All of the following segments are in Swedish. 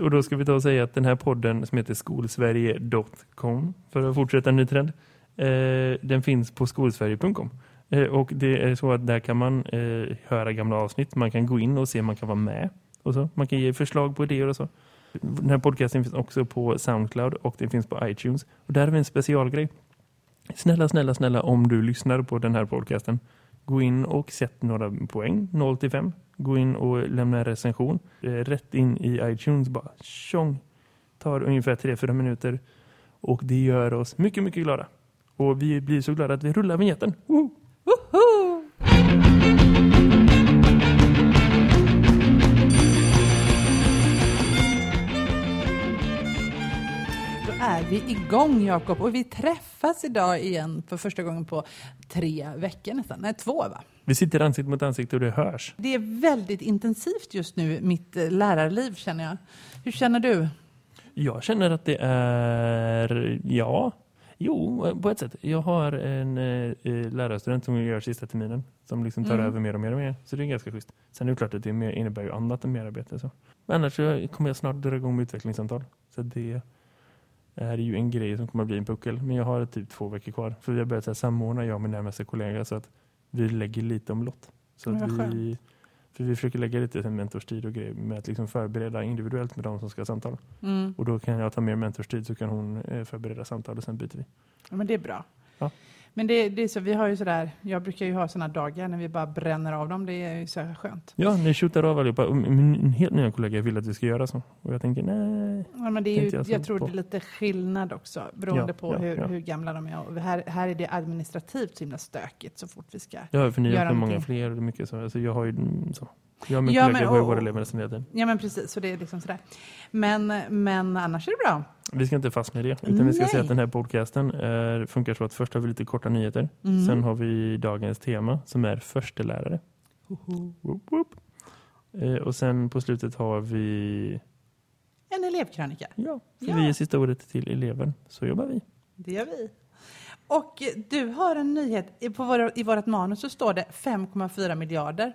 Och då ska vi ta och säga att den här podden som heter skolsverige.com för att fortsätta en ny trend. Eh, den finns på skolsverige.com. Eh, och det är så att där kan man eh, höra gamla avsnitt. Man kan gå in och se om man kan vara med. Och så. Man kan ge förslag på idéer och så. Den här podcasten finns också på Soundcloud och den finns på iTunes. Och där har vi en specialgrej. Snälla, snälla, snälla om du lyssnar på den här podcasten. Gå in och sätt några poäng, 0 till 5. Gå in och lämna en recension. Eh, rätt in i iTunes bara. Tjong. Tar ungefär 3-4 minuter. Och det gör oss mycket, mycket glada. Och vi blir så glada att vi rullar vignetten. Woho! Då är vi igång Jakob och vi träffas idag igen för första gången på tre veckor nästan. Nej, två va? Vi sitter ansikte mot ansikte och det hörs. Det är väldigt intensivt just nu, mitt eh, lärarliv känner jag. Hur känner du? Jag känner att det är, ja, jo, på ett sätt. Jag har en eh, lärarstudent som gör sista terminen som liksom tar Mm. över mer och mer och mer. Så det är ganska schysst. Sen är det klart att det mer, innebär ju annat än mer arbete. Så. Men annars så kommer jag snart dra igång med utvecklingssamtal. Så det är ju en grej som kommer att bli en puckel. Men jag har typ två veckor kvar. För vi har börjat här, samordna jag och min närmaste kollega så att vi lägger lite om lott. Så att vi, för vi försöker lägga lite mentorstid och grejer med att liksom förbereda individuellt med de som ska samtala. Mm. Och då kan jag ta mer mentorstid så kan hon eh, förbereda samtal och sen byter vi. Ja, men det är bra. Ja. Men det, det är så, vi har ju sådär, jag brukar ju ha sådana dagar när vi bara bränner av dem. Det är ju så skönt. Ja, ni skjuter av allihopa. Min helt nya kollega vill att vi ska göra så. Och jag tänker, nej. Ja, men det är ju, jag jag, tror på. det är lite skillnad också, beroende Ja, på ja, hur, ja. hur gamla de är. Och här, här är det administrativt så himla stökigt så fort vi ska... Ja, för ni har många fler mycket så. Alltså jag har ju mm, så. Jag och min Ja, kollega men- har ju och- våra elever tiden. Ja men precis, så det är liksom sådär. Men, men annars är det bra. Vi ska inte fastna i det. Utan vi ska säga att den här podcasten är, funkar så att först har vi lite korta nyheter. Mm. Sen har vi dagens tema som är förstelärare. Woop, woop. Eh, och sen på slutet har vi... En elevkrönika, Ja, för Ja. vi ger sista ordet till eleven. Så jobbar vi. det gör vi. Och du har en nyhet, i- på vår, i vårt manus så står det 5,4 miljarder.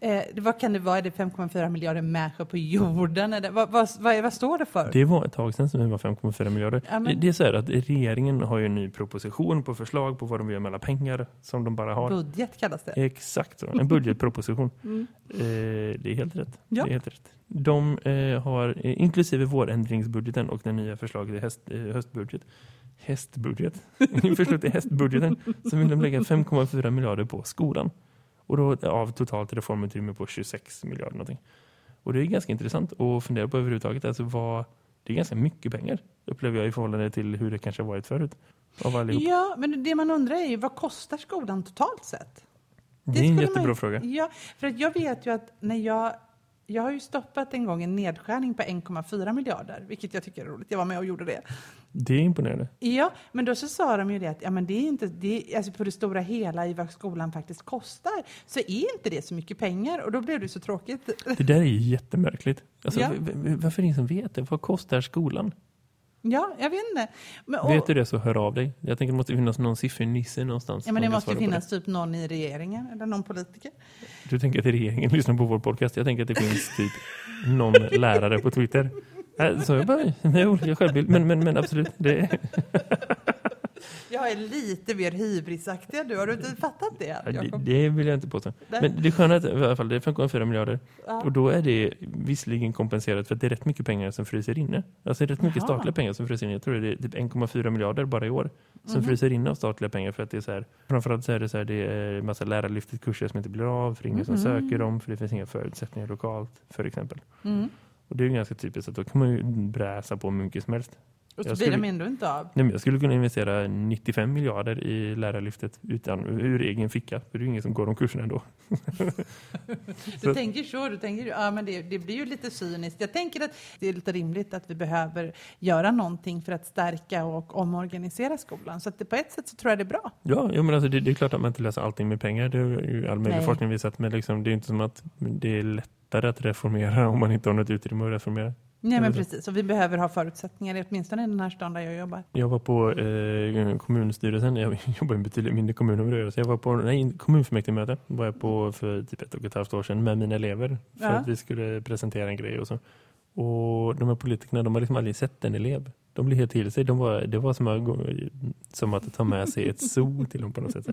Eh, det- vad kan det vara? Är det 5,4 miljarder människor på jorden? Eller, vad, vad, vad, vad står det för? Det var ett tag sedan som det var 5,4 miljarder. Ja, men- Det- Det är så här att regeringen har ju en ny proposition på förslag på vad de gör med alla pengar som de bara har. Budget kallas det. Exakt så, en budgetproposition. Mm. Eh, det är helt rätt. Ja. Det är helt rätt. De eh, har, eh, inklusive vårändringsbudgeten och den nya förslaget till höst, eh, höstbudget, hästbudget, förslag till hästbudgeten, så vill de lägga 5,4 miljarder på skolan. Och då av totalt reformutrymme på 26 miljarder någonting. Och det är ganska intressant att fundera på överhuvudtaget. Alltså vad, det är ganska mycket pengar, upplever jag i förhållande till hur det kanske har varit förut. Ja, men det man undrar är ju vad kostar skolan totalt sett? det är en man jättebra ju- fråga. Ja, för att jag vet ju att när jag... Jag har ju stoppat en gång en nedskärning på 1,4 miljarder, vilket jag tycker är roligt. Jag var med och gjorde det. Det är imponerande. Ja, men då så sa de ju det att ja, men det är inte, det är, alltså på det stora hela i vad skolan faktiskt kostar, så är inte det så mycket pengar. Och då blev det så tråkigt. Det där är ju jättemärkligt. Alltså, Ja. Varför är det ingen som vet det? Vad kostar skolan? Ja, jag vet inte. Men, och, Vet du det så hör av dig. Jag tänker det måste finnas någon siffernisse någonstans. ja, men det måste finnas typ någon i regeringen eller någon politiker. det. Du tänker att regeringen lyssnar på vår podcast. Jag tänker att det finns typ någon lärare på Twitter. Äh, Så jag bara, med olika självbild. Men, men, men absolut, det, Jag är lite mer hybrisaktig du. Har du inte fattat det? det, Jakob? det vill jag inte påstå. Nej. Men det sköna är att i alla fall det är 5,4 miljarder. Ja. Och då är det visserligen kompenserat för att det är rätt mycket pengar som fryser inne. Alltså det är rätt mycket Jaha. statliga pengar som fryser inne. Jag tror det är typ 1,4 miljarder bara i år som Mhm. fryser inne av statliga pengar för att det är så här. Framförallt så är det så här, det är massa lärarlyftet kurser som inte blir av för ingen som Mhm. söker dem för det finns inga förutsättningar lokalt för exempel. Mm. Och det är ju ganska typiskt att då kan man ju bräsa på hur mycket som helst. Och så Jag blir skulle- de ändå inte av. Nej, men jag skulle kunna investera 95 miljarder i lärarlyftet utan, ur egen ficka. För det är ju ingen som går de kurserna ändå. Du tänker så, du tänker, ja men det, det blir ju lite cyniskt. Jag tänker att det är lite rimligt att vi behöver göra någonting för att stärka och omorganisera skolan. Så att det, på ett sätt så tror jag det är bra. Ja, ja men alltså det, det är klart att man inte löser allting med pengar. Det har ju all möjlig forskning visat. Men liksom, det är inte som att det är lättare att reformera om man inte har något utrymme att reformera. Nej men Eller- precis, och vi behöver ha förutsättningar, åtminstone i den här stan där jag jobbar. Jag var på eh, kommunstyrelsen. Jag jobbar i en betydligt mindre kommun gör. Så jag var på nej, kommunfullmäktigemöte var jag på för typ ett och ett halvt år sedan med mina elever. För Ja. att vi skulle presentera en grej och så. Och de här politikerna, de har liksom aldrig sett en elev. De blir helt till sig. De var, det var som att, som att ta med sig ett zoo till dem på något sätt.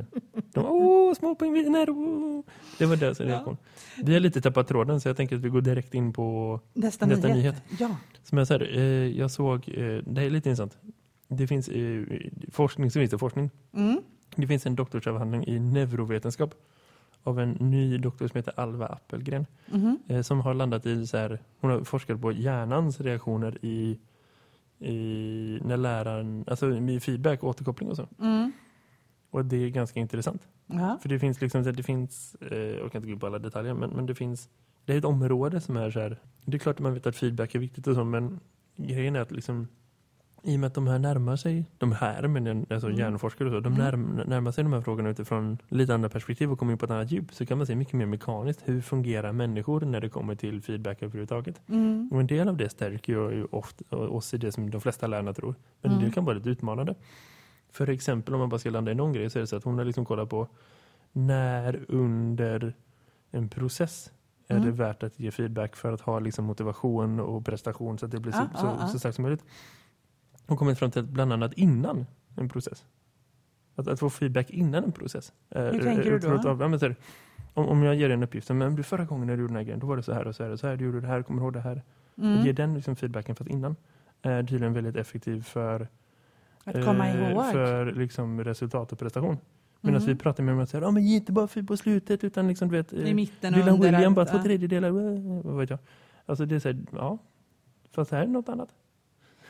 De var, åh, små pingviner! Åh. Det var deras reaktion. Ja. Vi har lite tappat tråden så jag tänker att vi går direkt in på nästa, nästa nyhet. nyhet. Ja. Som jag, säger, eh, jag såg, eh, det är lite intressant. Det finns eh, forskning så finns det forskning. Mm. Det finns en doktorsavhandling i neurovetenskap av en ny doktor som heter Alva Appelgren. Mm -hmm. Som har landat i så här, hon har forskat på hjärnans reaktioner i, i när läraren, alltså i feedback, återkoppling och så. Mm. Och det är ganska intressant. Ja. För det finns liksom, det finns, eh, jag kan inte gå på alla detaljer, men, men det finns, det är ett område som är så här, det är klart att man vet att feedback är viktigt och så, men grejen är att liksom i och med att de här närmar sig, de här, men alltså mm. hjärnforskare och så, de mm. närm, närmar sig de här frågorna utifrån lite andra perspektiv och kommer in på ett annat djup så kan man se mycket mer mekaniskt hur fungerar människor när det kommer till feedback överhuvudtaget. Mm. Och en del av det stärker ju ofta, oss i det som de flesta lärarna tror. Men mm. det kan vara lite utmanande. För exempel om man bara ska landa i någon grej så är det så att hon har liksom kollat på när under en process är det mm. värt att ge feedback för att ha liksom motivation och prestation så att det blir så, ah, så, ah, så starkt som möjligt och kommit fram till att bland annat innan en process. Att, att få feedback innan en process. Hur äh, tänker du då? Att, ja, men, om, om jag ger dig en uppgift, men du förra gången när du gjorde den här grejen, då var det så här och så här och så här, du gjorde det här, kommer ihåg det här? Mm. Ge den liksom, feedbacken för att innan är tydligen väldigt effektiv för att komma eh, ihåg. För liksom, resultat och prestation. Medan mm. vi pratar med dem och säger, ja men ge inte bara feedback på slutet utan liksom du vet, i mitten Dylan William bara två tredjedelar, vad vet jag. Alltså det är så här, ja, fast här är något annat.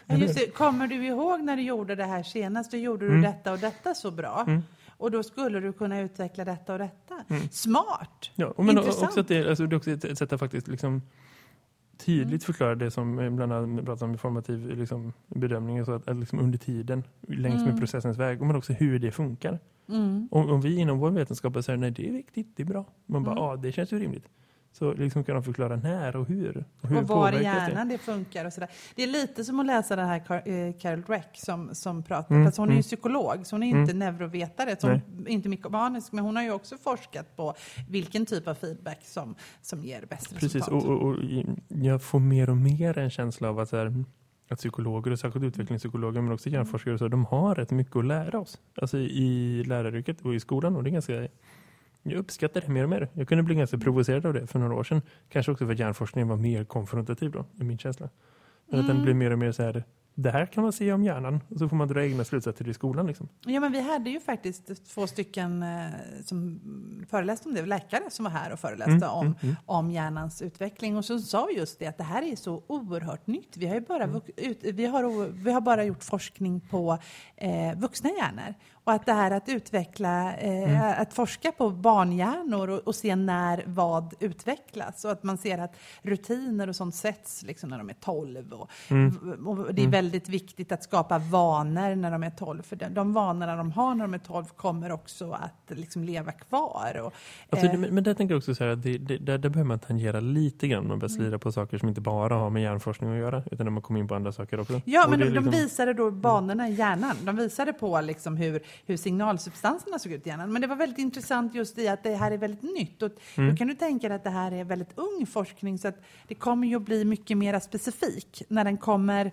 Just det, kommer du ihåg när du gjorde det här senast? Då gjorde du mm. detta och detta så bra. Mm. Och då skulle du kunna utveckla detta och detta. Mm. Smart! Ja, och men Intressant. Också att det, alltså, det är också ett sätt att faktiskt liksom tydligt mm. förklara det som bland annat pratar om formativ liksom, bedömning. Så att, att liksom under tiden, längs med mm. processens väg. Men också hur det funkar. Mm. Om, om, vi inom vår vetenskap säger nej det är viktigt, det är bra. Man bara, ja det känns ju rimligt. Så liksom kan de förklara när och hur. Och, hur och var i hjärnan det? det funkar och sådär. Det är lite som att läsa den här Car Carol Dweck som, som pratar. Mm, hon är ju mm. psykolog, så hon är mm. inte neurovetare, så hon, inte mekanisk, men hon har ju också forskat på vilken typ av feedback som, som ger bäst Precis, resultat. Precis, och, och, och, jag får mer och mer en känsla av att, här, att psykologer och särskilt utvecklingspsykologer men också hjärnforskare, så de har rätt mycket att lära oss. Alltså i läraryrket och i skolan och det är ganska jag uppskattar det mer och mer. Jag kunde bli ganska provocerad av det för några år sedan. Kanske också för att hjärnforskningen var mer konfrontativ då, i min känsla. Men mm. att den mm. blev mer och mer så här, det här kan man se om hjärnan. Och så får man dra egna slutsatser i skolan. Liksom. Ja, men vi hade ju faktiskt två stycken eh, som föreläste om det. Läkare som var här och föreläste mm, om, mm, mm. om hjärnans utveckling. Och så sa just det att det här är så oerhört nytt. Vi har, bara, mm. ut, vi har, vi har bara gjort forskning på eh, vuxna hjärnor. Och att det här att utveckla, eh, mm. att forska på barnhjärnor och, och, se när vad utvecklas. Och att man ser att rutiner och sånt sätts liksom när de är 12. Och, mm. och det är mm. väldigt viktigt att skapa vanor när de är 12. För de, de vanorna de har när de är 12 kommer också att liksom leva kvar. Och, alltså, eh, men, men där tänker jag också så här att det, det, där, där behöver man tangera lite grann. Man börjar mm. slira på saker som inte bara har med hjärnforskning att göra. Utan när man kommer in på andra saker också. Ja, men de, liksom... de visade då banorna i hjärnan. De visade på liksom hur hur signalsubstanserna såg ut i hjärnan. Men det var väldigt intressant just i att det här är väldigt nytt. Och mm. Då kan du tänka dig att det här är väldigt ung forskning så att det kommer ju att bli mycket mer specifik när den kommer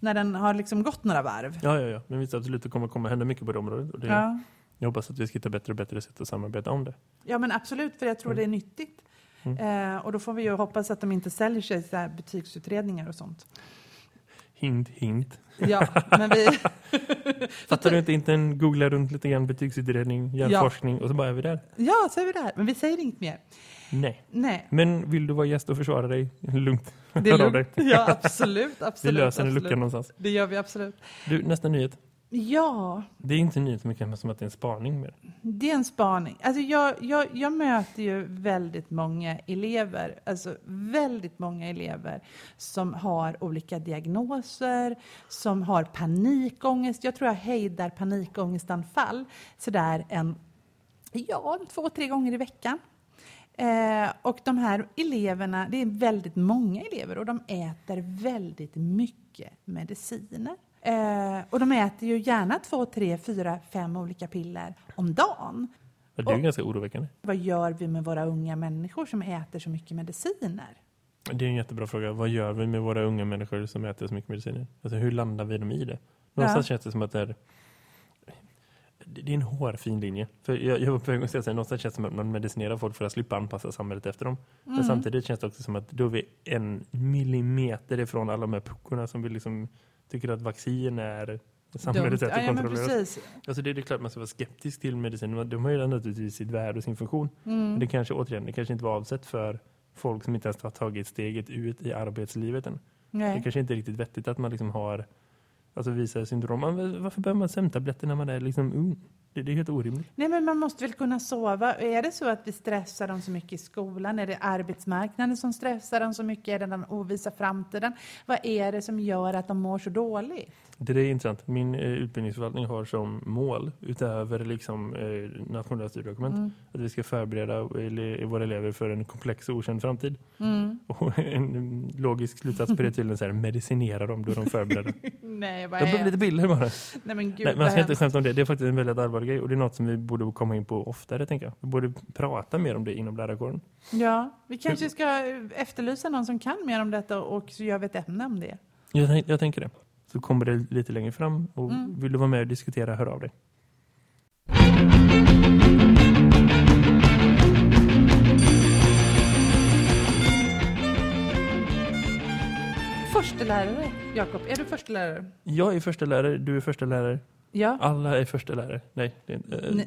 när den har liksom gått några varv. Ja, ja, ja. Men visst absolut, det kommer komma hända mycket på det området. Och det, ja. Jag hoppas att vi ska hitta bättre och bättre sätt att samarbeta om det. Ja, men absolut, för jag tror mm. det är nyttigt. Mm. Eh, och då får vi ju hoppas att de inte säljer sig så här betygsutredningar och sånt. Hint, hint. Ja, men vi... Fattar du inte, inte en googla runt lite grann betygsutredning, hjärnforskning ja. och så bara är vi där. Ja, så är vi där. Men vi säger inget mer. Nej. Nej. Men vill du vara gäst och försvara dig lugnt? Det är lugnt. Ja, absolut. absolut vi löser en lucka någonstans. Det gör vi absolut. Du, nästa nyhet. Ja. Det är inte nytt mycket som att det är en spaning mer. Det är en spaning. Alltså jag, jag, jag möter ju väldigt många elever, alltså väldigt många elever som har olika diagnoser, som har panikångest. Jag tror jag hejdar panikångestanfall sådär en, ja, två, tre gånger i veckan. Eh, och de här eleverna, det är väldigt många elever och de äter väldigt mycket mediciner. Eh, och de äter ju gärna två, tre, fyra, fem olika piller om dagen. Ja, det är och, ganska oroväckande. Vad gör vi med våra unga människor som äter så mycket mediciner? Det är en jättebra fråga. Vad gör vi med våra unga människor som äter så mycket mediciner? Alltså hur landar vi dem i det? Någonstans ja. känns det som att det är det är en hårfin linje. För jag, jag var på väg att säga att någonstans känns det som att man medicinerar folk för att slippa anpassa samhället efter dem. Mm. Men samtidigt känns det också som att då är vi en millimeter ifrån alla de här puckorna som vill liksom tycker att vaccin är samhällets sätt att ja, kontrollera. Alltså det är klart att man ska vara skeptisk till medicin. De har ju naturligtvis sitt värde och sin funktion. Mm. Men det kanske återigen, det kanske inte var avsett för folk som inte ens har tagit steget ut i arbetslivet än. Nej. Det kanske inte är riktigt vettigt att man liksom har alltså visar syndrom. Varför behöver man sömntabletter när man är liksom ung? Det, det, är helt orimligt. Nej, men man måste väl kunna sova. Är det så att vi stressar dem så mycket i skolan? Är det arbetsmarknaden som stressar dem så mycket? Är det den ovisa framtiden? Vad är det som gör att de mår så dåligt? Det är intressant. Min eh, utbildningsförvaltning har som mål utöver liksom, eh, nationella styrdokument mm. att vi ska förbereda ele våra elever för en komplex och okänd framtid. Mm. Och en logisk slutsats på det tydligen så här, medicinera dem då de förbereder. Nej, vad. Det blir lite bilder bara. Nej, men gud, Nej, man ska inte skämta om det. Det är faktiskt en väldigt allvarlig grej och det är något som vi borde komma in på oftare, tänker jag. Vi borde prata mer om det inom lärarkåren. Ja, vi kanske ska efterlysa någon som kan mer om detta och så gör vi ett ämne om det. Jag, jag tänker det så kommer det lite längre fram. Och mm. vill du vara med och diskutera, hör av dig. Förstelärare, Jakob. Är du förstelärare? Jag är förstelärare, du är förstelärare. Ja. Alla är förstelärare. Nej, det, är,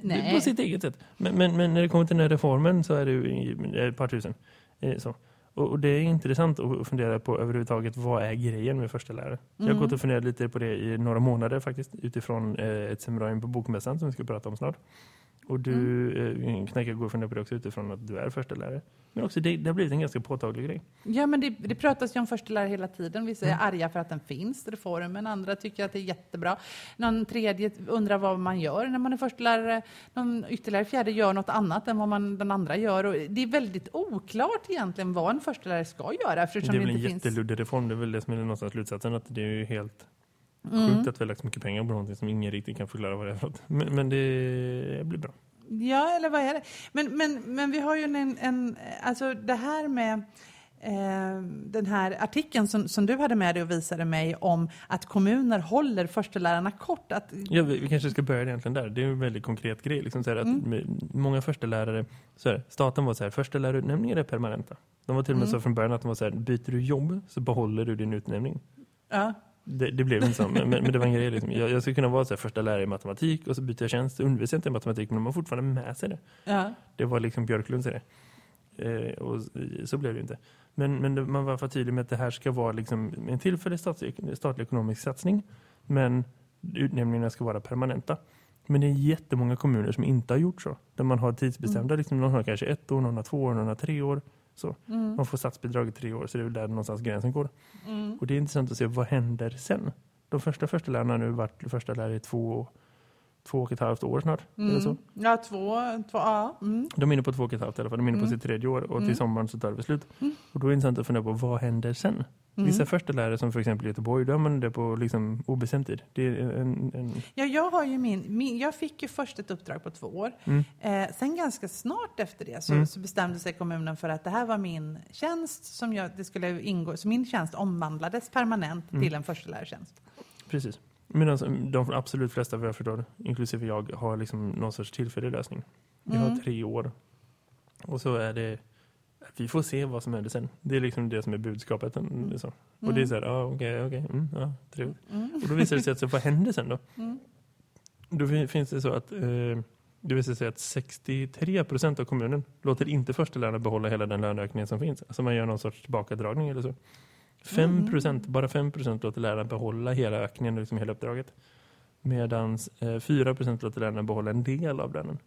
Nej. på sitt eget sätt. Men, men, men, när det kommer till den här reformen så är det ett par tusen. Eh, så. Och, det är intressant att fundera på överhuvudtaget vad är grejen med första lärare. Jag har mm. gått och funderat lite på det i några månader faktiskt utifrån eh, ett seminarium på Bokmässan som vi ska prata om snart. Och du mm. eh, knäcker också utifrån att du är första lärare. Men också det, det har blivit en ganska påtaglig grej. Ja, men det, det pratas ju om förstelärare hela tiden. Vissa är mm. arga för att den finns, reformen. Andra tycker att det är jättebra. Någon tredje undrar vad man gör när man är förstelärare. Någon ytterligare fjärde gör något annat än vad man, den andra gör. Och det är väldigt oklart egentligen vad en förstelärare ska göra. Det är väl det en finns... jätteluddig reform. Det är väl det som är någonstans slutsatsen. Att det är ju helt mm. sjukt att vi har lagt så mycket pengar på någonting som ingen riktigt kan förklara vad det är. Men, men det blir bra. Ja, eller vad är det? Men, men, men vi har ju en, en alltså det här med eh, den här artikeln som, som du hade med dig och visade mig om att kommuner håller förstelärarna kort. Att... Ja, vi, vi kanske ska börja egentligen där. Det är en väldigt konkret grej. Liksom så att mm. Många förstelärare, så här, staten var så här, förstelärarutnämningar är permanenta. De var till och med mm. så från början att de var så här, byter du jobb så behåller du din utnämning. Ja. Det, det, blev inte så, men, men, det var en grej. Liksom. Jag, jag skulle kunna vara så här, första lärare i matematik och så byter jag tjänst. Undervisar inte i matematik, men de har fortfarande med sig det. Ja. Det var liksom Björklund det. Eh, och så blev det inte. Men, men man var för tydlig med att det här ska vara liksom en tillfällig statlig, statlig ekonomisk satsning. Men utnämningarna ska vara permanenta. Men det är jättemånga kommuner som inte har gjort så. Där man har tidsbestämda, mm. liksom, någon har kanske ett år, någon har två år, någon har tre år. Så. Mm. Man får statsbidrag i tre år så det är väl där någonstans gränsen går. Mm. Och det är intressant att se vad händer sen. De första första lärarna nu varit första lärare i två, två och ett halvt år snart. Mm. Eller så. Ja, två, två ja. Mm. De är inne på två och ett halvt i alla fall. De är inne på mm. sitt tredje år och till mm. sommaren så tar det slut. Och då är det intressant att fundera på vad händer sen? Mm. Vissa första lärare som för exempel i Göteborg, har man det på liksom obestämd tid. Det är en, en... Ja, jag, har ju min, min, jag fick ju först ett uppdrag på två år. Mm. Eh, sen ganska snart efter det så, mm. så, bestämde sig kommunen för att det här var min tjänst som jag, det skulle ingå. Så min tjänst omvandlades permanent mm. till en förstelärartjänst. Precis. Medan de absolut flesta, vad jag förstår, inklusive jag, har liksom någon sorts tillfällig lösning. Vi har mm. tre år. Och så är det vi får se vad som händer sen. Det är liksom det som är budskapet. Mm. Så. Och mm. det är så här, ja okej, okej, mm, ja, trevligt. Mm. Och då visar det sig att så, vad händer sen då? Mm. Då finns det så att eh, det visar sig att 63% av kommunen låter inte första lärarna behålla hela den löneökningen som finns. Alltså man gör någon sorts tillbakadragning eller så. 5%, mm. bara 5% låter lärarna behålla hela ökningen, liksom hela uppdraget. Medan eh, 4% låter lärarna behålla en del av lönen.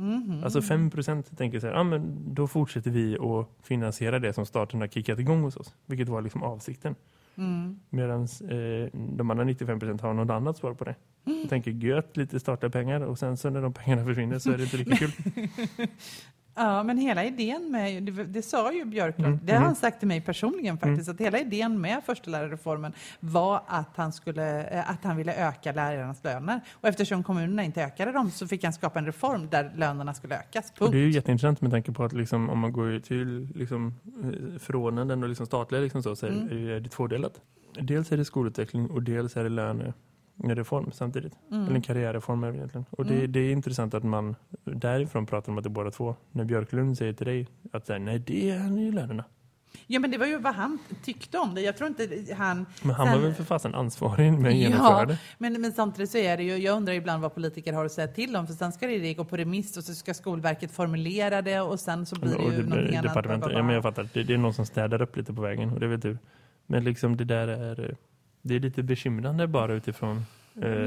Mm. Alltså 5% tänker så här, ah, men då fortsätter vi att finansiera det som staten har kickat igång hos oss. Vilket var liksom avsikten. Mm. Medan eh, de andra 95% har något annat svar på det. Mm. Jag tänker gött lite statliga pengar och sen så när de pengarna försvinner så är det inte lika kul. Ja, men hela idén med, det, det sa ju Björklund, Mm, det har mm. han sagt till mig personligen faktiskt, att hela idén med förstelärarreformen var att han, skulle, eh, att han ville öka lärarnas löner. Och eftersom kommunerna inte ökade dem så fick han skapa en reform där lönerna skulle ökas. Och Punkt. det är ju jätteintressant med tanke på att liksom, om man går till liksom, eh, förordnanden och liksom statliga liksom så, så är Mm. är det tvådelat. Dels är det skolutveckling och dels är det lönereform samtidigt. Mm. Eller en karriärreform egentligen. Och det, Mm. det är intressant att man därifrån pratar om att det är båda två. När Björklund säger till dig att nej det är ju lönerna. Ja, men det var ju vad han tyckte om det. Jag tror inte han... Men han var väl för fasen ansvarig med att genomföra Ja, det. men, men samtidigt så är det ju, jag undrar ibland vad politiker har att säga till om, för sen ska det gå på remiss och så ska Skolverket formulera det och sen så blir det ju det- någonting annat. Ja, men jag fattar. Det, det är någon som städar upp lite på vägen och det är väl tur. Men liksom det där är det är lite bekymrande bara utifrån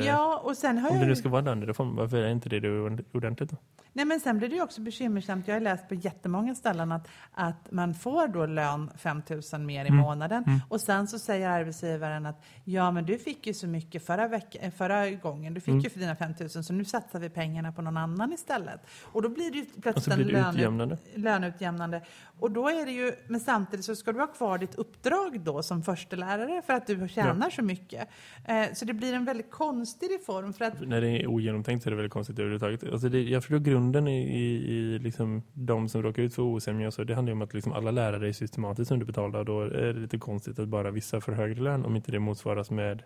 Ja, och sen har om jag det nu ska vara lönereform. Varför är inte det, ordentligt då? Nej, men sen blir det ju också bekymmersamt. Jag har läst på jättemånga ställen att, att man får då lön 5 000 mer i Mm. månaden. Och sen så säger arbetsgivaren att ja, men du fick ju så mycket förra, veck- eh, förra gången. Du fick Mm. ju för dina 5 000 så nu satsar vi pengarna på någon annan istället. Och då blir det ju plötsligt blir en det löne, utjämnande. löneutjämnande. Och då är det ju, men samtidigt så ska du ha kvar ditt uppdrag då som förstelärare för att du tjänar så mycket. Eh, så det blir en väldigt konstig reform för att När det är ogenomtänkt så är det väldigt konstigt överhuvudtaget. Alltså det, jag förstår grunden i, i, i liksom de som råkar ut för osämja. Så det handlar ju om att liksom alla lärare är systematiskt underbetalda och då är det lite konstigt att bara vissa får högre lön om inte det motsvaras med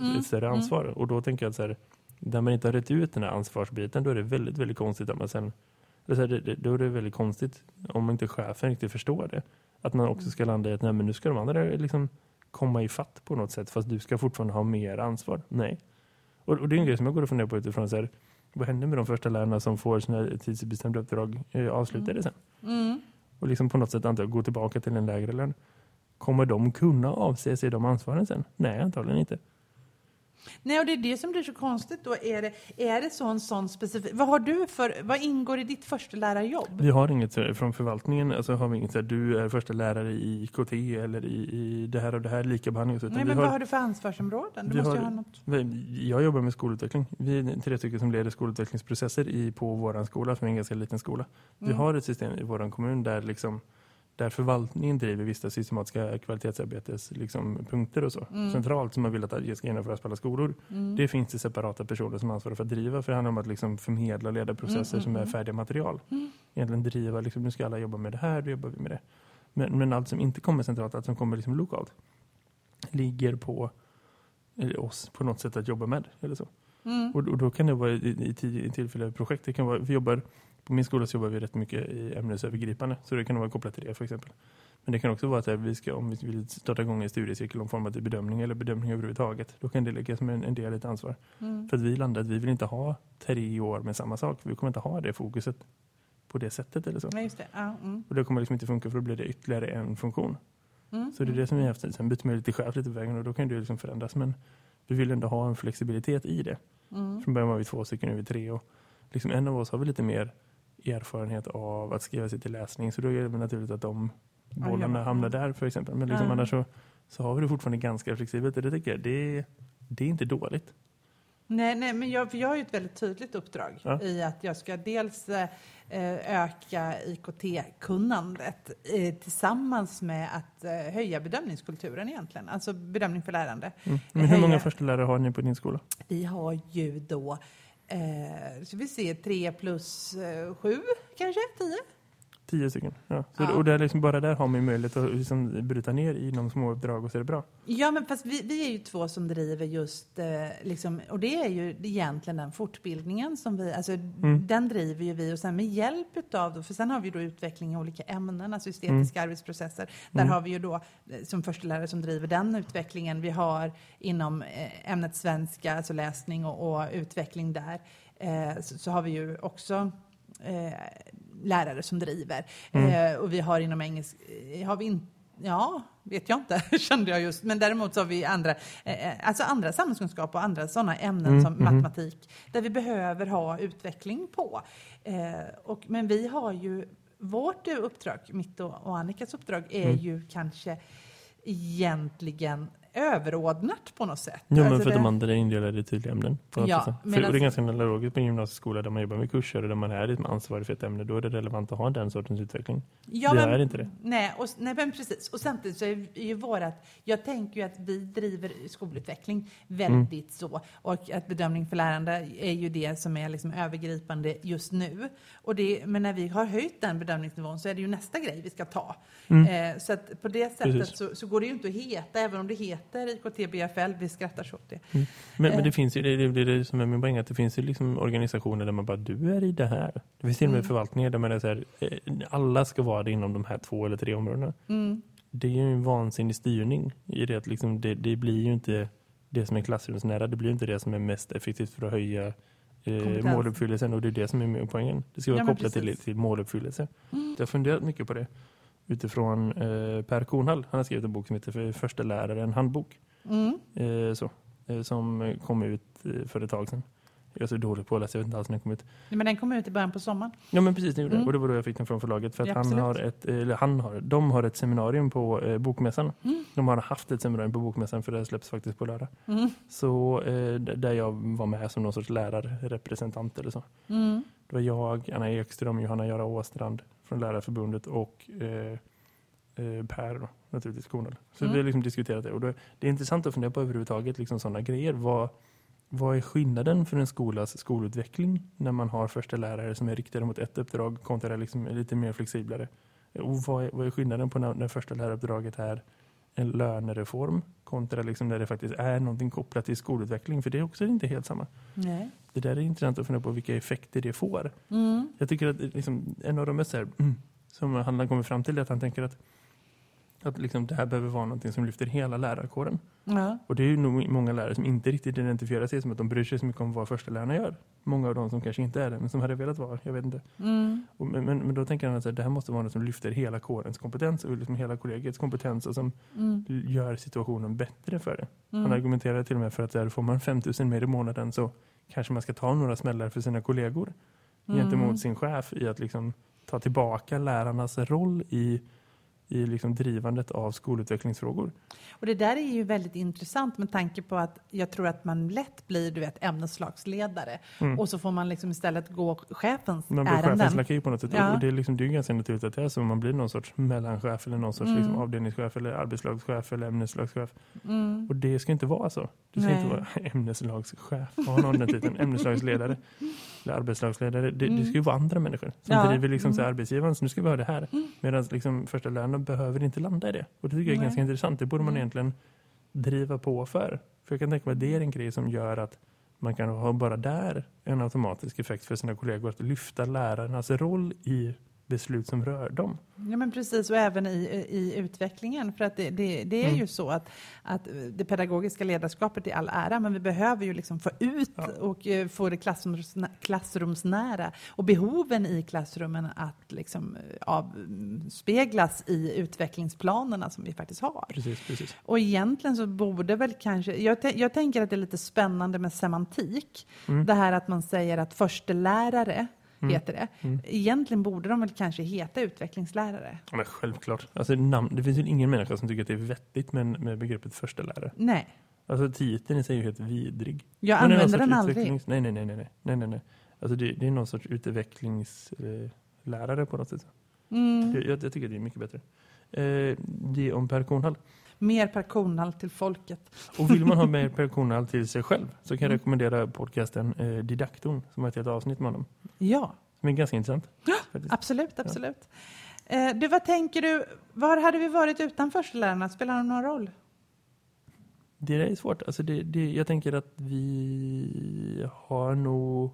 Mm, ett större mm. ansvar. Och då tänker jag att så här, där man inte har rätt ut den här ansvarsbiten då är det väldigt, väldigt konstigt att man sen eller så här, det, det, då är det väldigt konstigt om inte chefen riktigt förstår det. Att man också ska landa i att nej, men nu ska de andra liksom komma i fatt på något sätt fast du ska fortfarande ha mer ansvar. Nej. Och, och det är en grej som jag går och funderar på utifrån så här, vad händer med de första lärarna som får sina tidsbestämda uppdrag eh, avslutade sen? Mm. Och liksom på något sätt antar jag, gå tillbaka till en lägre lön. Kommer de kunna avse sig de ansvaren sen? Nej, antagligen inte. Nej, och det är det som blir så konstigt då. Är det, är det så en sån specifik... Vad har du för... Vad ingår i ditt första lärarjobb? Vi har inget här, från förvaltningen, alltså har vi inget så här, du är första lärare i IKT eller i, i det här och det här likabehandling. Nej, men har, vad har du för ansvarsområden? Du måste har- ha något... vi- Jag jobbar med skolutveckling. Vi är tre stycken som leder skolutvecklingsprocesser i, på vår skola, för en ganska liten skola. Vi Mm. har ett system i vår kommun där, liksom, där förvaltningen driver vissa systematiska kvalitetsarbetes liksom, punkter och så. Mm. Centralt som man vill att det ska genomföras på alla skolor. Mm. Det finns det separata personer som ansvarar för att driva. För det handlar om att liksom förmedla och leda processer Mm, som är mm, färdiga material. Mm. Egentligen driva, liksom, nu ska alla jobba med det här, då jobbar vi med det. Men, men allt som inte kommer centralt, allt som kommer liksom lokalt, ligger på oss på något sätt att jobba med. Eller så. Mm. Och, och då kan det vara i, i, i, tillfälle projekt. Det kan vara, vi jobbar, på min skola så jobbar vi rätt mycket i ämnesövergripande. Så det kan vara kopplat till det för exempel. Men det kan också vara att vi ska, om vi vill starta igång en studiecirkel om format i bedömning eller bedömning överhuvudtaget. Då kan det läggas som en, en del ett ansvar. Mm. För att vi landar att vi vill inte ha tre år med samma sak. Vi kommer inte ha det fokuset på det sättet eller så. Ja, just det. Ja, mm. Och det kommer liksom inte funka för då blir det ytterligare en funktion. Mm. Så det är det som vi har haft. Sen byter man lite chef lite på vägen och då kan det liksom förändras. Men vi vill ändå ha en flexibilitet i det. Mm. Från början var vi två stycken, nu är vi tre. Och liksom en av oss har vi lite mer erfarenhet av att skriva sig till läsning. Så då är det naturligt att de bollarna ja. hamnar där för exempel. Men liksom Ja. annars så, så har vi det fortfarande ganska flexibelt. Det tycker jag, det, det är inte dåligt. Nej, nej, men jag, jag har ju ett väldigt tydligt uppdrag Ja. i att jag ska dels eh, öka IKT-kunnandet eh, tillsammans med att eh, höja bedömningskulturen egentligen, alltså bedömning för lärande. Mm. Men hur många Höja. första lärare har ni på din skola? Vi har ju då, eh, så vi ser tre plus eh, sju, kanske tio. Tio stycken. Ja. Så Ja. Och där liksom, bara där har man ju möjlighet att liksom bryta ner i de små uppdrag och så är det bra. Ja, men fast vi, vi är ju två som driver just, eh, liksom, och det är ju egentligen den fortbildningen som vi, alltså Mm. den driver ju vi och sen med hjälp utav, för sen har vi då utveckling i olika ämnen, alltså estetiska arbetsprocesser. Där Mm. har vi ju då eh, som förstelärare som driver den utvecklingen. Vi har inom eh, ämnet svenska, alltså läsning och, och utveckling där, eh, så, så har vi ju också eh, lärare som driver. Mm. Eh, och vi har inom engelsk, eh, har vi inte Ja, vet jag inte, kände jag just. Men däremot så har vi andra, eh, alltså andra samhällskunskap och andra sådana ämnen Mm, som mhm. matematik, där vi behöver ha utveckling på. Eh, och, men vi har ju, vårt uppdrag, mitt och, och Annikas uppdrag, är Mm. ju kanske egentligen överordnat på något sätt. Ja, men Alltså för att det- de andra är indelade i tydliga ämnen. Ja, sätt. för, och det är ganska analogiskt på en gymnasieskola där man jobbar med kurser och där man är ansvarig för ett ämne. Då är det relevant att ha den sortens utveckling. Ja, det men, är inte det. Nej, och, nej, men precis. Och samtidigt så är ju vårat, jag tänker ju att vi driver skolutveckling väldigt så. Och att bedömning för lärande är ju det som är liksom övergripande just nu. Och det, men när vi har höjt den bedömningsnivån så är det ju nästa grej vi ska ta. Eh, så att på det sättet så, så går det ju inte att heta, även om det heter IKT BFL, vi skrattar så åt det. Men, men Eh. det finns ju, det, det, det som är min poäng, att det finns ju liksom organisationer där man bara, du är i det här. Det finns till och med Mm. förvaltningar där man är så här, eh, alla ska vara det inom de här två eller tre områdena. Mm. Det är ju en vansinnig styrning i det att liksom det, det blir ju inte det som är klassrumsnära, det blir inte det som är mest effektivt för att höja eh, måluppfyllelsen och det är det som är poängen. Det ska vara Ja, men kopplat till, till måluppfyllelse. Jag har funderat mycket på det utifrån eh, Per Kornhall. Han har skrivit en bok som heter för Första lärare, en handbok. Mm. Eh, så, eh, som kom ut eh, för ett tag sedan. Jag är så dålig på att läsa, jag vet inte alls när den kom ut. Men den kom ut i början på sommaren. Ja men precis, gjorde det. Mm. Och det var då jag fick den från förlaget. För att Ja, han har ett, eller han har, de har ett seminarium på eh, Bokmässan. Mm. De har haft ett seminarium på Bokmässan för det släpps faktiskt på lördag. Mm. Så eh, där jag var med som någon sorts lärarrepresentant eller så. Mm. Det var jag, Anna Ekström, Johanna Göra Åstrand från Lärarförbundet och eh, eh, Per då, naturligtvis Kornel. Så Mm. vi har liksom diskuterat det. Och då, det är intressant att fundera på överhuvudtaget liksom sådana grejer. Vad, vad är skillnaden för en skolas skolutveckling när man har första lärare som är riktade mot ett uppdrag kontra liksom lite mer flexiblare? Och vad är, vad är skillnaden på när, när första läraruppdraget är en lönereform kontra liksom när det faktiskt är någonting kopplat till skolutveckling? För det är också inte helt samma. Nej. Det där är intressant att fundera på vilka effekter det får. Mm. Jag tycker att liksom, en av de mest här, mm, som han kommit fram till är att han tänker att, att liksom, det här behöver vara någonting som lyfter hela lärarkåren. Ja. Och det är ju nog många lärare som inte riktigt identifierar sig som att de bryr sig så mycket om vad första lärarna gör. Många av dem som kanske inte är det, men som hade velat vara, jag vet inte. Mm. Och, men, men, då tänker han att här, det här måste vara något som lyfter hela kårens kompetens och liksom hela kollegiets kompetens och som Mm. gör situationen bättre för det. Mm. Han argumenterar till och med för att där får man 5 000 mer i månaden så kanske man ska ta några smällar för sina kollegor Mm. gentemot sin chef i att liksom ta tillbaka lärarnas roll i, i liksom drivandet av skolutvecklingsfrågor. Och det där är ju väldigt intressant med tanke på att jag tror att man lätt blir du vet, ämneslagsledare Mm. och så får man liksom istället gå chefens Man blir chefens ärenden. lakai på något sätt. Ja. Och det är, liksom, det är ganska naturligt att det är så. Man blir någon sorts mellanchef eller någon sorts Mm. liksom, avdelningschef eller arbetslagschef eller ämneslagschef. Mm. Och det ska inte vara så. Du ska Nej. inte vara ämneslagschef. Har någon den titeln? Ämneslagsledare arbetslagsledare. Det, det ska ju vara andra människor som Mm. Ja. driver liksom Mm. arbetsgivaren. Så nu ska vi ha det här. Medan liksom första läraren behöver inte landa i det. Och det tycker jag är Nej. ganska intressant. Det borde man Mm. egentligen driva på för. För jag kan tänka mig att det är en grej som gör att man kan ha bara där en automatisk effekt för sina kollegor att lyfta lärarnas roll i beslut som rör dem. Ja, men precis, och även i, i utvecklingen. För att det, det, det är Mm. ju så att, att det pedagogiska ledarskapet är all ära, men vi behöver ju liksom få ut Ja. och eh, få det klassrums, klassrumsnära och behoven i klassrummen att liksom eh, avspeglas i utvecklingsplanerna som vi faktiskt har. Precis, precis. Och egentligen så borde väl kanske, jag, jag tänker att det är lite spännande med semantik. Mm. Det här att man säger att förstelärare. Heter det. Mm. Egentligen borde de väl kanske heta utvecklingslärare. Ja, men självklart. Alltså, namn, det finns ju ingen människa som tycker att det är vettigt med, med begreppet första lärare. Nej, Alltså titeln i sig är ju helt vidrig. jag Men använder den aldrig. Nej, nej, nej, nej, nej, nej, nej. Alltså det, det är någon sorts utvecklingslärare på något sätt. Mm. Jag, jag, tycker det är mycket bättre. Eh, det om Per Kornhall. Mer per konal till folket. Och vill man ha mer Per Kornhall till sig själv så kan jag Mm. rekommendera podcasten eh, Didaktorn som har ett helt avsnitt med honom. Ja, Som är ganska intressant. faktiskt. absolut, absolut. Eh, du, vad tänker du, var hade vi varit utan förstelärarna? Spelar de någon roll? Det är svårt. Alltså det, det, jag tänker att vi har nog...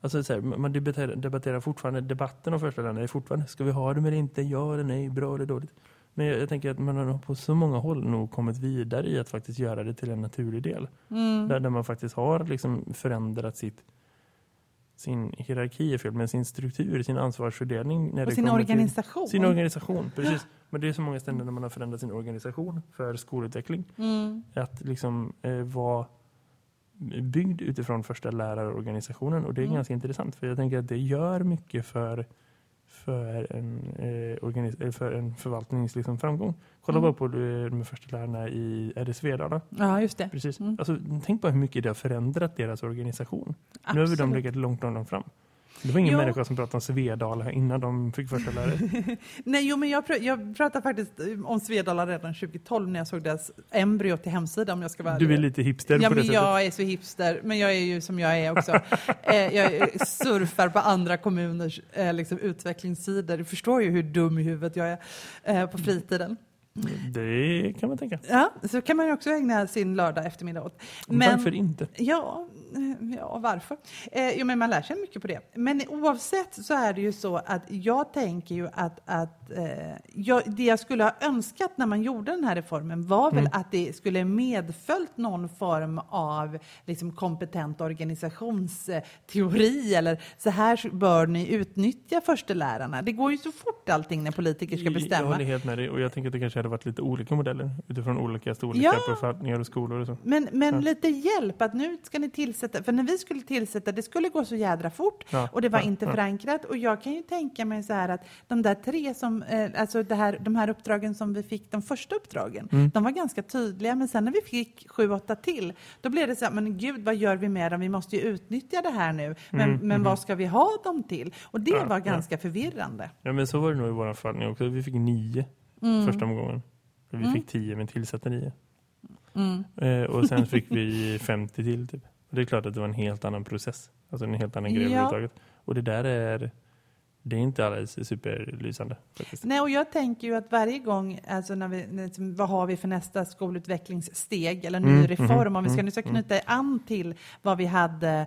Alltså så här, man debatterar, debatterar fortfarande, debatten om första lärarna är fortfarande, ska vi ha dem eller inte, ja eller nej, bra eller dåligt. Men jag, jag tänker att man har på så många håll nog kommit vidare i att faktiskt göra det till en naturlig del. Mm. Där, där man faktiskt har liksom förändrat sitt, sin hierarki, är fel, men sin struktur, sin ansvarsfördelning. När Och sin organisation? Sin organisation, precis. Men det är så många ställen där man har förändrat sin organisation för skolutveckling Mm. att liksom eh, vara byggd utifrån första lärarorganisationen och det är Mm. ganska intressant för jag tänker att det gör mycket för för en, eh, eller för en förvaltnings liksom, framgång. Kolla Mm. bara på eh, de första lärarna i Svedala. Ja, just det. Precis. Mm. Alltså, tänk bara hur mycket det har förändrat deras organisation. Nu har vi de Absolut. legat långt, långt, långt fram. Det var ingen Jo. människa som pratade om Svedala innan de fick första lärare. Nej, jo, men jag, pr- jag pratade faktiskt om Svedala redan 2012 när jag såg deras embryo till hemsida om jag ska vara Du är lite hipster Ja, på det men sättet. jag är så hipster, men jag är ju som jag är också. eh, jag surfar på andra kommuners eh, liksom, utvecklingssidor. Du förstår ju hur dum i huvudet jag är eh, på fritiden. Det kan man tänka. Ja, så kan man ju också ägna sin lördag eftermiddag åt. Varför inte? Ja, eh, ja varför? Eh, jo, men man lär sig mycket på det. Men oavsett så är det ju så att jag tänker ju att, att eh, jag, det jag skulle ha önskat när man gjorde den här reformen var väl att det skulle medföljt någon form av liksom, kompetent organisationsteori eller så här bör ni utnyttja förstelärarna. Det går ju så fort allting när politiker ska Jag bestämma. håller helt med dig och jag tänker att det kanske hade varit lite olika modeller utifrån olika storlekar Ja. på förvaltningar och skolor och så. Men, men lite hjälp att nu ska ni tillsätta, för när vi skulle tillsätta, det skulle gå så jädra fort Ja, och det var ja, inte förankrat och jag kan ju tänka mig så här att de där tre som, eh, alltså det här, de här uppdragen som vi fick, de första uppdragen, Mm. de var ganska tydliga men sen när vi fick sju, åtta till, då blev det så här, men gud vad gör vi med dem, vi måste ju utnyttja det här nu, men, Mm, men mhm. vad ska vi ha dem till? Och det Ja, var ganska förvirrande. Ja men så var det nog i vår förvaltning också. Vi fick nio Mm. första omgången. Vi Mm. fick tio men tillsatte nio. Mm. Eh, och sen fick vi 50 till typ. Det är klart att det var en helt annan process. Alltså en helt annan grej Ja. överhuvudtaget. Och det där är det är inte alldeles superlysande faktiskt. Nej, och jag tänker ju att varje gång, alltså när vi, liksom, vad har vi för nästa skolutvecklingssteg eller ny Mm, reform, mhm, om vi ska mm, nu ska knyta an till vad vi hade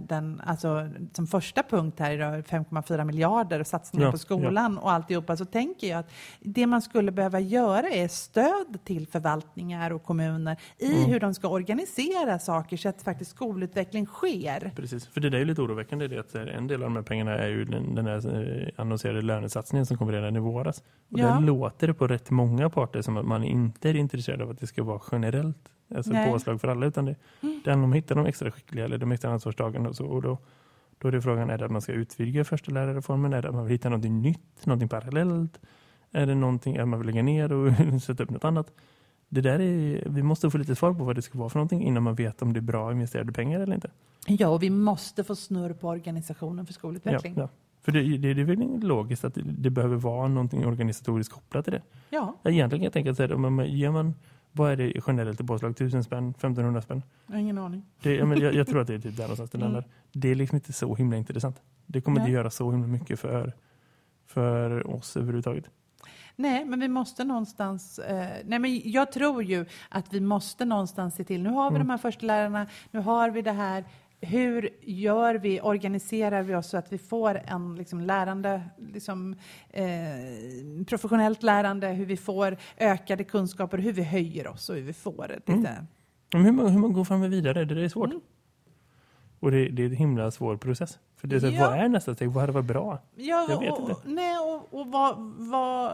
den, alltså, som första punkt här idag, 5,4 miljarder och satsningar Ja, på skolan och alltihopa, så tänker jag att det man skulle behöva göra är stöd till förvaltningar och kommuner i Mm. hur de ska organisera saker så att faktiskt skolutveckling sker. Precis, för det där är ju lite oroväckande det att en del av de här pengarna är ju den, den här eh, annonserade lönesatsningen som kom redan i våras. Och Ja. där låter det på rätt många parter som att man inte är intresserad av att det ska vara generellt alltså Nej. påslag för alla utan det, det handlar om att hitta de extra skickliga eller de extra ansvarstagarna och så och då, då är det frågan är det att man ska utvidga första lärarreformen, är det att man vill hitta något nytt, någonting parallellt, är det någonting att man vill lägga ner och sätta upp något annat. Det där är, vi måste få lite svar på vad det ska vara för någonting innan man vet om det är bra investerade pengar eller inte. Ja, och vi måste få snurr på organisationen för skolutveckling. Ja, ja. För det, det, det är väl logiskt att det, det behöver vara någonting organisatoriskt kopplat till det. ja. Egentligen kan jag tänka här, om man, ger man, vad är det generellt i påslag? 1000 spänn? 1500 spänn? ingen aning. Det, jag, men, jag, jag tror att det är typ där någonstans det Mm. Det är liksom inte så himla intressant. Det kommer Nej. inte göra så himla mycket för, för oss överhuvudtaget. Nej, men vi måste någonstans... Eh, nej, men jag tror ju att vi måste någonstans se till... Nu har vi Mm. de här förstelärarna, nu har vi det här. Hur gör vi, organiserar vi oss så att vi får en liksom, lärande, liksom, eh, professionellt lärande, hur vi får ökade kunskaper, hur vi höjer oss och hur vi får lite... Mm. Hur, man, hur man går fram vidare, det är svårt. Mm. Och det, det är en himla svår process. För det är så, Ja. vad är nästa steg? Vad hade varit bra? Ja, Jag vet och, inte. Nej, och, och vad, vad,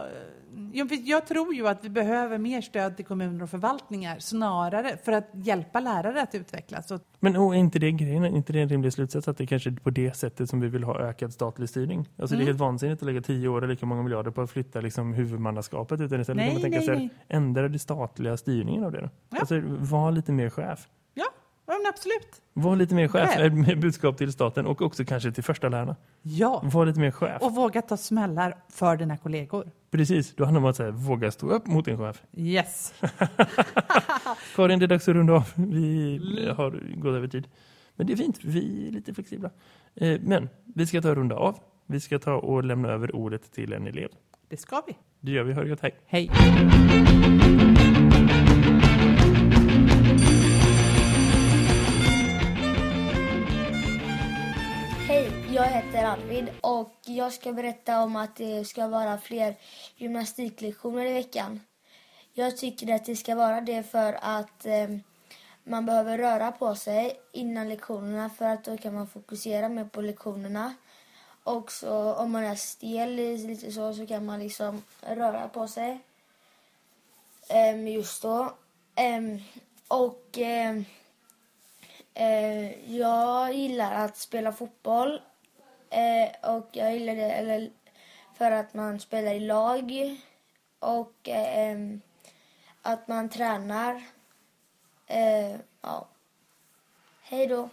jag, tror ju att vi behöver mer stöd till kommuner och förvaltningar snarare för att hjälpa lärare att utvecklas. Men och är inte det grejen, är inte det en rimlig slutsats att det kanske är på det sättet som vi vill ha ökad statlig styrning? Alltså det är Mm. helt vansinnigt att lägga tio år eller lika många miljarder på att flytta liksom huvudmannaskapet utan istället Nej, kan man tänka nej, sig nej. ändra det statliga styrningen av det då. Ja. Alltså var lite mer chef. Ja, men absolut. Var lite mer chef Chef. med budskap till staten och också kanske till första lärarna. Ja, Var lite mer chef. och våga ta smällar för dina kollegor. Precis, då handlar det om att säga, våga stå upp mot din chef. Yes. Karin, det är dags att runda av. Vi har gått över tid. Men det är fint, vi är lite flexibla. Eh, Men vi ska ta runda av. Vi ska ta och lämna över ordet till en elev. Det ska vi. Det gör vi, hör gott, hej. Hej. Jag heter Arvid och jag ska berätta om att det ska vara fler gymnastiklektioner i veckan. Jag tycker att det ska vara det för att eh, man behöver röra på sig innan lektionerna för att då kan man fokusera mer på lektionerna. Och så om man är stel lite så så kan man liksom röra på sig eh, just då. Ehm, ehm, eh, och jag gillar att spela fotboll Eh, och jag gillar det eller, för att man spelar i lag och eh, att man tränar. Eh, ja. Hej då.